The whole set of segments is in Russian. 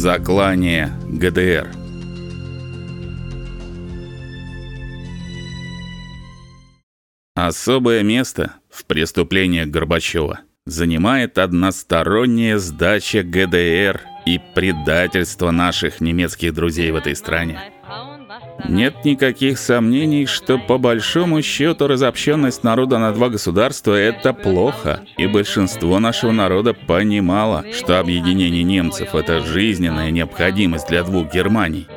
Заклание ГДР. Особое место в преступлениях Горбачева занимает односторонняя сдача ГДР и предательство наших немецких друзей в этой стране. Нет никаких сомнений, что по большому счету разобщенность народа на два государства это плохо, и большинство нашего народа понимало, что объединение немцев это жизненная необходимость для двух Германий.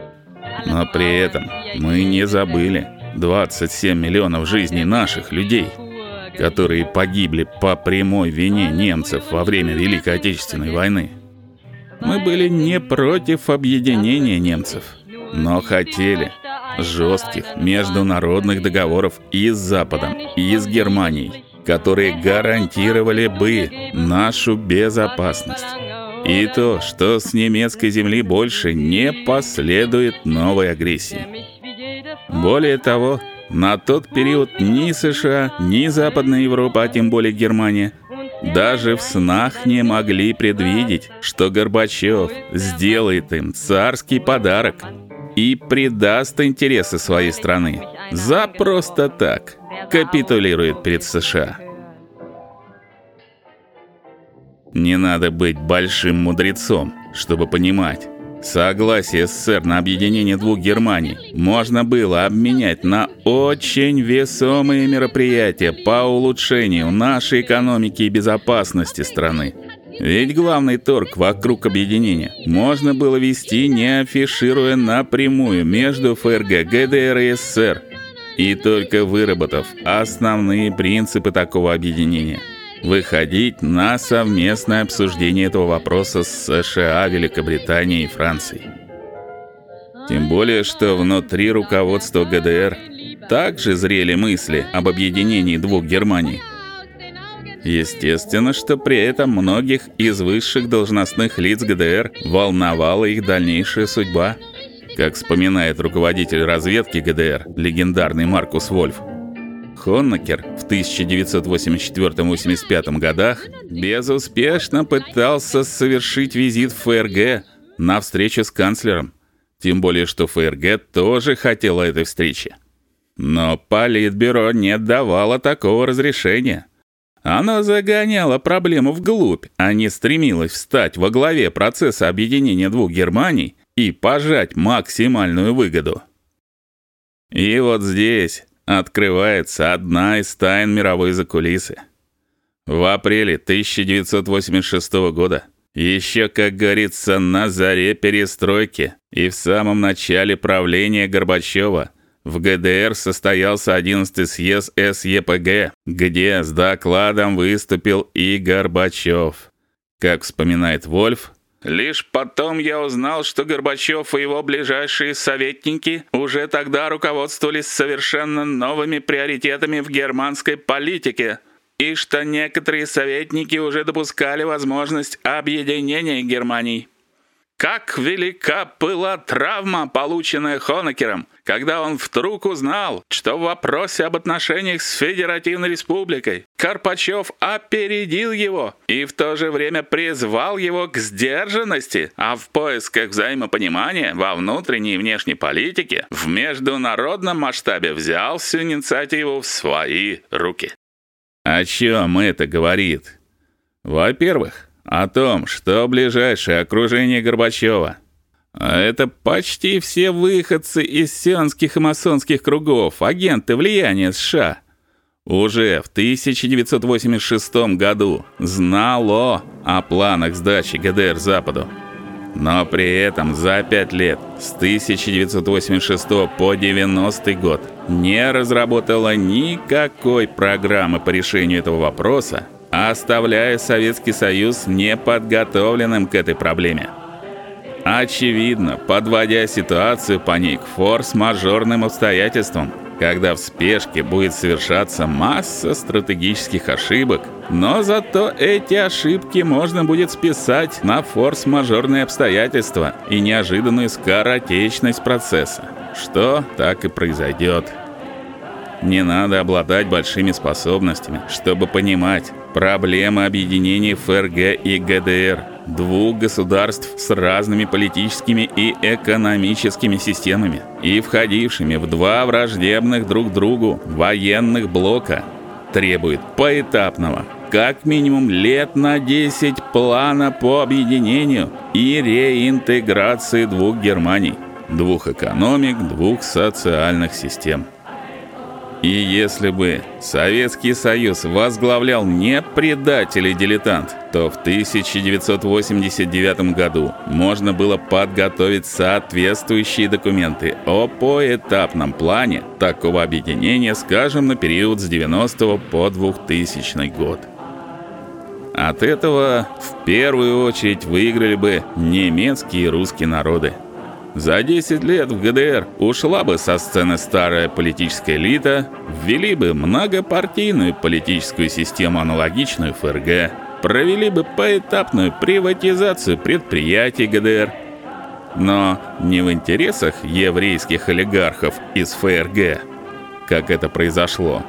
Но при этом мы не забыли 27 миллионов жизней наших людей, которые погибли по прямой вине немцев во время Великой Отечественной войны. Мы были не против объединения немцев, но хотели жестких международных договоров и с Западом, и с Германией, которые гарантировали бы нашу безопасность. И то, что с немецкой земли больше не последует новой агрессии. Более того, на тот период ни США, ни Западная Европа, а тем более Германия, даже в снах не могли предвидеть, что Горбачев сделает им царский подарок и предаст интересы своей страны за просто так, капитулирует перед США. Не надо быть большим мудрецом, чтобы понимать, согласие СССР на объединение двух Германий можно было обменять на очень весомые мероприятия по улучшению нашей экономики и безопасности страны. Ведь главный торг вокруг объединения можно было вести не афишируя напрямую между ФРГ, ГДР и СССР, и только выработав основные принципы такого объединения, выходить на совместное обсуждение этого вопроса с США, Великобританией и Францией. Тем более, что внутри руководства ГДР также зрели мысли об объединении двух Германий – Естественно, что при этом многих из высших должностных лиц ГДР волновала их дальнейшая судьба. Как вспоминает руководитель разведки ГДР, легендарный Маркус Вольф, Хоннекер в 1984-85 годах безуспешно пытался совершить визит в ФРГ на встречу с канцлером, тем более что ФРГ тоже хотела этой встречи. Но политбюро не давало такого разрешения. Она загоняла проблему вглубь, а не стремилась встать во главе процесса объединения двух Германий и пожать максимальную выгоду. И вот здесь открывается одна из тайн мировой закулисы. В апреле 1986 года, еще, как говорится, на заре перестройки и в самом начале правления Горбачева, в ГДР состоялся 11-й съезд СЕПГ, где с докладом выступил и Горбачев. Как вспоминает Вольф, Лишь потом я узнал, что Горбачев и его ближайшие советники уже тогда руководствовались совершенно новыми приоритетами в германской политике, и что некоторые советники уже допускали возможность объединения Германии. Как велика была травма, полученная Хонекером, когда он вдруг узнал, что в вопросе об отношениях с Федеративной Республикой Карпачев опередил его и в то же время призвал его к сдержанности, а в поисках взаимопонимания во внутренней и внешней политике в международном масштабе взял всю инициативу в свои руки. О чем это говорит? Во-первых, о том, что ближайшее окружение Горбачева а это почти все выходцы из сионских и масонских кругов, агенты влияния США. Уже в 1986 году знало о планах сдачи ГДР Западу. Но при этом за пять лет, с 1986 по 90 год, не разработала никакой программы по решению этого вопроса оставляя Советский Союз неподготовленным к этой проблеме. Очевидно, подводя ситуацию по ней к форс-мажорным обстоятельствам, когда в спешке будет совершаться масса стратегических ошибок, но зато эти ошибки можно будет списать на форс-мажорные обстоятельства и неожиданную скоротечность процесса, что так и произойдет. Не надо обладать большими способностями, чтобы понимать, Проблема объединения ФРГ и ГДР, двух государств с разными политическими и экономическими системами и входившими в два враждебных друг другу военных блока, требует поэтапного, как минимум лет на 10 плана по объединению и реинтеграции двух Германий, двух экономик, двух социальных систем. И если бы Советский Союз возглавлял не предатель и дилетант, то в 1989 году можно было подготовить соответствующие документы о поэтапном плане такого объединения, скажем, на период с 90 по 2000 год. От этого в первую очередь выиграли бы немецкие и русские народы. За 10 лет в ГДР ушла бы со сцены старая политическая элита, ввели бы многопартийную политическую систему, аналогичную ФРГ, провели бы поэтапную приватизацию предприятий ГДР. Но не в интересах еврейских олигархов из ФРГ, как это произошло,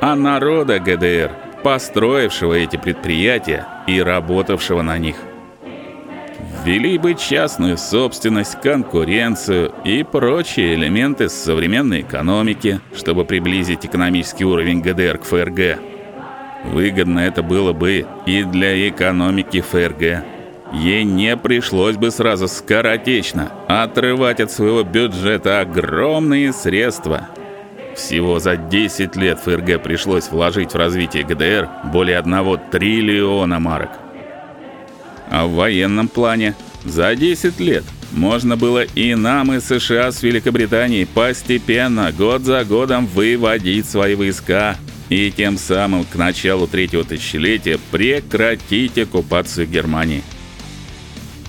а народа ГДР, построившего эти предприятия и работавшего на них ввели бы частную собственность, конкуренцию и прочие элементы современной экономики, чтобы приблизить экономический уровень ГДР к ФРГ. Выгодно это было бы и для экономики ФРГ. Ей не пришлось бы сразу скоротечно отрывать от своего бюджета огромные средства. Всего за 10 лет ФРГ пришлось вложить в развитие ГДР более 1 триллиона марок. А в военном плане за 10 лет можно было и нам, и США с Великобританией постепенно, год за годом выводить свои войска и тем самым к началу третьего тысячелетия прекратить оккупацию Германии.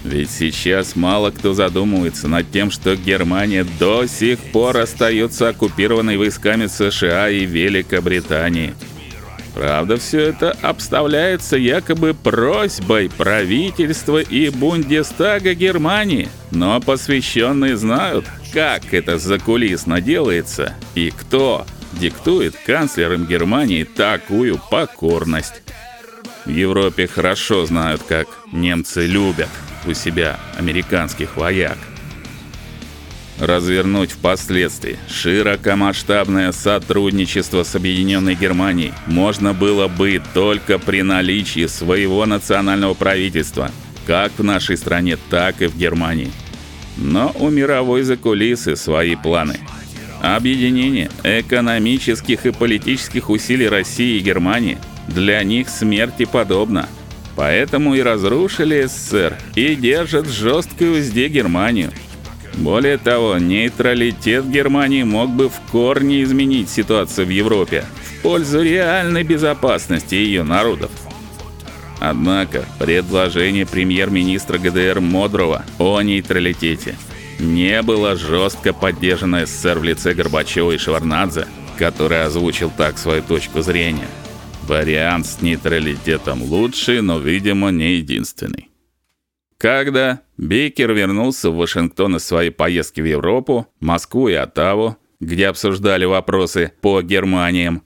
Ведь сейчас мало кто задумывается над тем, что Германия до сих пор остается оккупированной войсками США и Великобритании. Правда, все это обставляется якобы просьбой правительства и Бундестага Германии, но посвященные знают, как это закулисно делается и кто диктует канцлерам Германии такую покорность. В Европе хорошо знают, как немцы любят у себя американских вояк развернуть впоследствии широкомасштабное сотрудничество с Объединенной Германией можно было бы только при наличии своего национального правительства, как в нашей стране, так и в Германии. Но у мировой закулисы свои планы. Объединение экономических и политических усилий России и Германии для них смерти подобно. Поэтому и разрушили СССР и держат в жесткой узде Германию. Более того, нейтралитет Германии мог бы в корне изменить ситуацию в Европе в пользу реальной безопасности ее народов. Однако предложение премьер-министра ГДР Модрова о нейтралитете не было жестко поддержано СССР в лице Горбачева и Шеварднадзе, который озвучил так свою точку зрения. Вариант с нейтралитетом лучший, но, видимо, не единственный. Когда Бейкер вернулся в Вашингтон из своей поездки в Европу, Москву и Оттаву, где обсуждали вопросы по Германиям,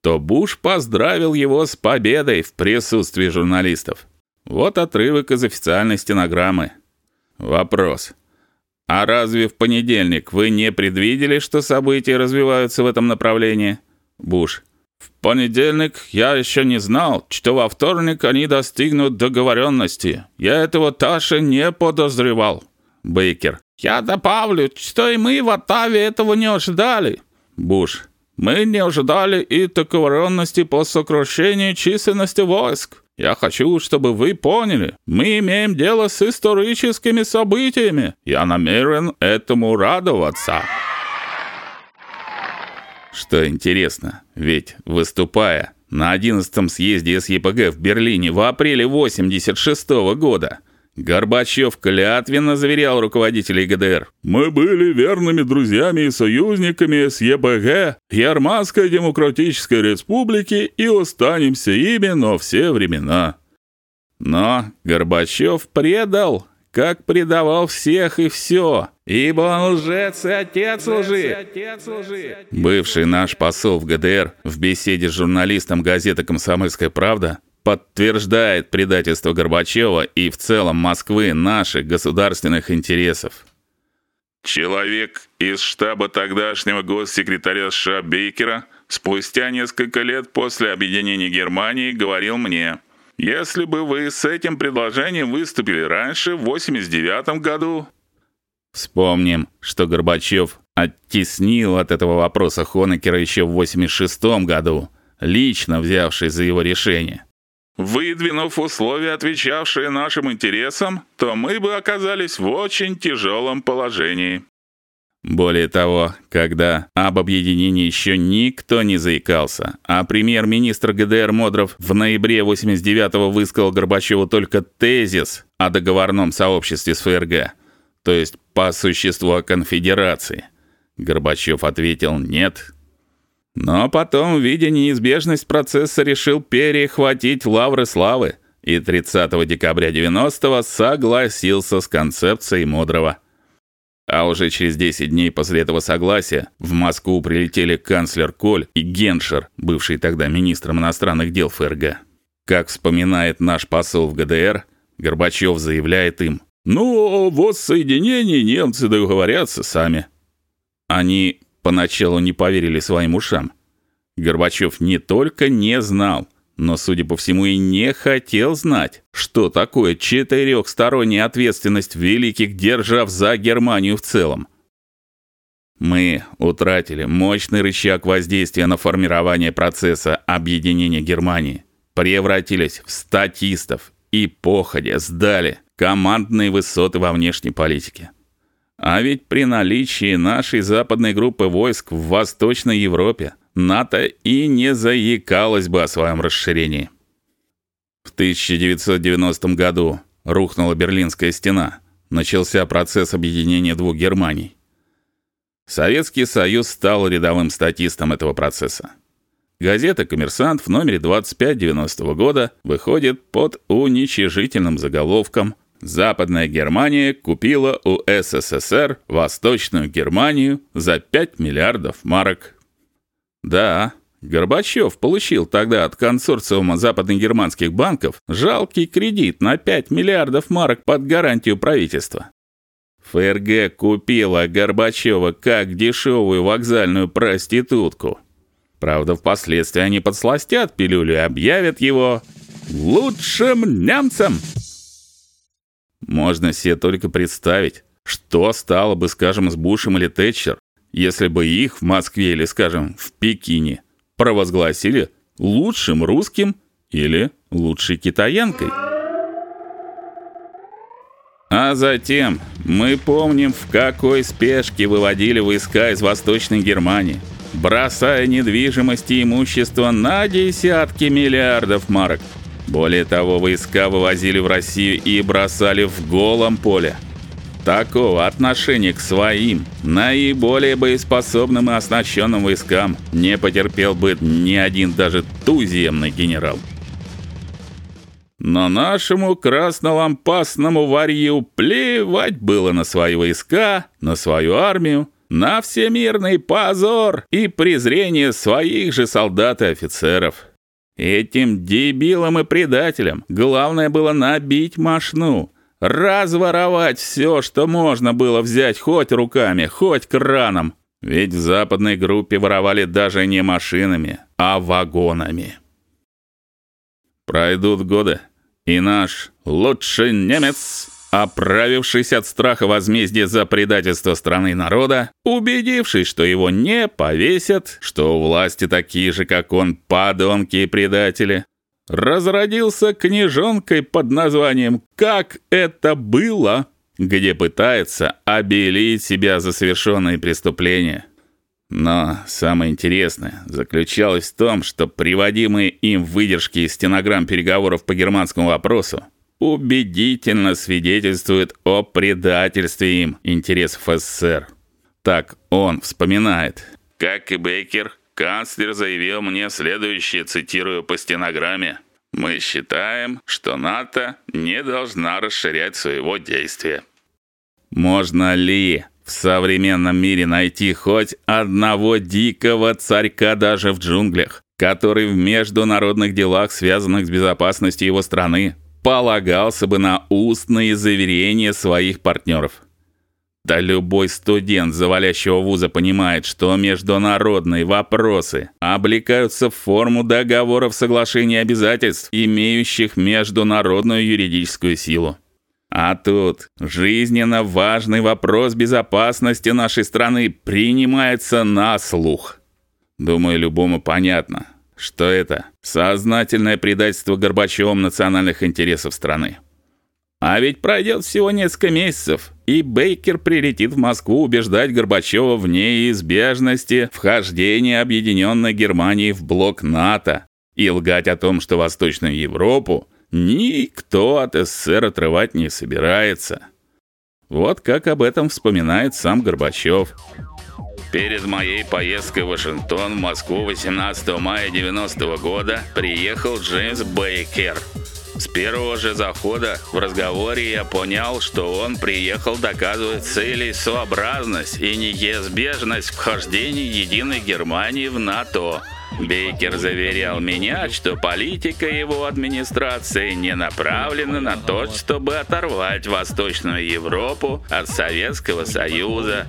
то Буш поздравил его с победой в присутствии журналистов. Вот отрывок из официальной стенограммы. Вопрос: А разве в понедельник вы не предвидели, что события развиваются в этом направлении? Буш: в понедельник я еще не знал, что во вторник они достигнут договоренности. Я этого Таша не подозревал. Бейкер. Я добавлю, что и мы в Оттаве этого не ожидали. Буш. Мы не ожидали и договоренности по сокращению численности войск. Я хочу, чтобы вы поняли, мы имеем дело с историческими событиями. Я намерен этому радоваться. Что интересно, ведь выступая на 11-м съезде СЕПГ в Берлине в апреле 86 -го года, Горбачев клятвенно заверял руководителей ГДР: "Мы были верными друзьями и союзниками СЕПГ, Германской демократической республики и останемся ими на все времена". Но Горбачев предал как предавал всех и все, ибо он лжец и отец лжи. Бывший наш посол в ГДР в беседе с журналистом газеты «Комсомольская правда» подтверждает предательство Горбачева и в целом Москвы наших государственных интересов. Человек из штаба тогдашнего госсекретаря США Бейкера спустя несколько лет после объединения Германии говорил мне: "Если бы вы с этим предложением выступили раньше, в 89 году, Вспомним, что Горбачев оттеснил от этого вопроса Хонекера еще в 86 году, лично взявшись за его решение. Выдвинув условия, отвечавшие нашим интересам, то мы бы оказались в очень тяжелом положении. Более того, когда об объединении еще никто не заикался, а премьер-министр ГДР Модров в ноябре 89-го высказал Горбачеву только тезис о договорном сообществе с ФРГ, то есть по существу о конфедерации, Горбачев ответил «нет», но потом, видя неизбежность процесса, решил перехватить лавры славы и 30 декабря 90-го согласился с концепцией Модрова. А уже через 10 дней после этого согласия в Москву прилетели канцлер Коль и Геншер, бывший тогда министром иностранных дел ФРГ. Как вспоминает наш посол в ГДР, Горбачев заявляет им: "Ну, вот соединение немцы договорятся сами". Они поначалу не поверили своим ушам. Горбачев не только не знал, но, судя по всему, и не хотел знать, что такое четырехсторонняя ответственность великих держав за Германию в целом. Мы утратили мощный рычаг воздействия на формирование процесса объединения Германии, превратились в статистов и походя сдали командные высоты во внешней политике. А ведь при наличии нашей западной группы войск в Восточной Европе НАТО и не заикалось бы о своем расширении. В 1990 году рухнула Берлинская стена. Начался процесс объединения двух Германий. Советский Союз стал рядовым статистом этого процесса. Газета Коммерсант в номере 25 90 года выходит под уничижительным заголовком Западная Германия купила у СССР Восточную Германию за 5 миллиардов марок. Да, Горбачев получил тогда от консорциума западногерманских банков жалкий кредит на 5 миллиардов марок под гарантию правительства. ФРГ купила Горбачева как дешевую вокзальную проститутку. Правда, впоследствии они подсластят пилюлю и объявят его лучшим немцем. Можно себе только представить, что стало бы, скажем, с Бушем или Тэтчер, если бы их в Москве или, скажем, в Пекине провозгласили лучшим русским или лучшей китаянкой. А затем мы помним, в какой спешке выводили войска из Восточной Германии, бросая недвижимость и имущество на десятки миллиардов марок. Более того, войска вывозили в Россию и бросали в голом поле. Такого отношения к своим, наиболее боеспособным и оснащенным войскам не потерпел бы ни один даже туземный генерал. Но нашему краснолампасному варью плевать было на свои войска, на свою армию, на всемирный позор и презрение своих же солдат и офицеров. Этим дебилам и предателям главное было набить мошну, разворовать все, что можно было взять хоть руками, хоть краном. Ведь в западной группе воровали даже не машинами, а вагонами. Пройдут годы, и наш лучший немец, оправившись от страха возмездия за предательство страны и народа, убедившись, что его не повесят, что у власти такие же, как он, подонки и предатели, разродился книжонкой под названием «Как это было», где пытается обелить себя за совершенные преступления. Но самое интересное заключалось в том, что приводимые им выдержки из стенограмм переговоров по германскому вопросу убедительно свидетельствуют о предательстве им интересов СССР. Так он вспоминает: "Как и Бейкер, Канцлер заявил мне следующее, цитирую по стенограмме: "Мы считаем, что НАТО не должна расширять своего действия". Можно ли в современном мире найти хоть одного дикого царька даже в джунглях, который в международных делах, связанных с безопасностью его страны, полагался бы на устные заверения своих партнеров. Да любой студент завалящего вуза понимает, что международные вопросы облекаются в форму договоров, соглашений обязательств, имеющих международную юридическую силу. А тут жизненно важный вопрос безопасности нашей страны принимается на слух. Думаю, любому понятно, что это сознательное предательство Горбачевым национальных интересов страны. А ведь пройдет всего несколько месяцев, и Бейкер прилетит в Москву убеждать Горбачева в неизбежности вхождения объединенной Германии в блок НАТО и лгать о том, что Восточную Европу никто от СССР отрывать не собирается. Вот как об этом вспоминает сам Горбачев. Перед моей поездкой в Вашингтон в Москву 18 мая 90 -го года приехал Джеймс Бейкер – с первого же захода в разговоре я понял, что он приехал доказывать целесообразность и неизбежность вхождения единой Германии в НАТО. Бейкер заверял меня, что политика его администрации не направлена на то, чтобы оторвать Восточную Европу от Советского Союза.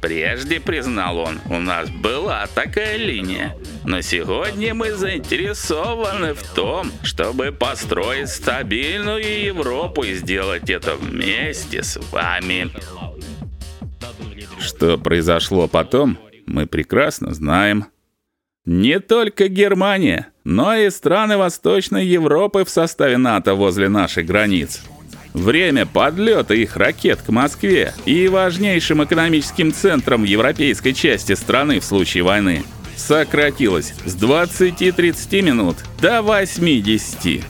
Прежде, признал он, у нас была такая линия, но сегодня мы заинтересованы в том, чтобы построить стабильную Европу и сделать это вместе с вами. Что произошло потом, мы прекрасно знаем. Не только Германия, но и страны Восточной Европы в составе НАТО возле наших границ. Время подлета их ракет к Москве и важнейшим экономическим центрам европейской части страны в случае войны сократилось с 20-30 минут до 80.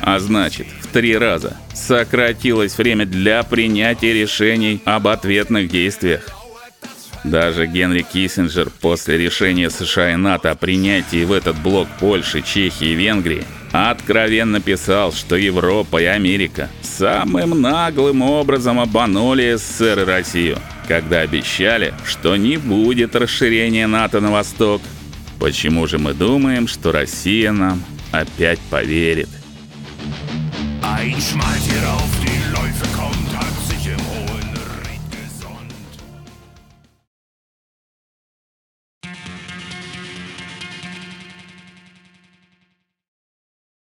А значит, в три раза сократилось время для принятия решений об ответных действиях. Даже Генри Киссинджер после решения США и НАТО о принятии в этот блок Польши, Чехии и Венгрии откровенно писал, что Европа и Америка самым наглым образом обманули СССР и Россию, когда обещали, что не будет расширения НАТО на восток. Почему же мы думаем, что Россия нам опять поверит? Ein Schmaltier auf die Läufe kommt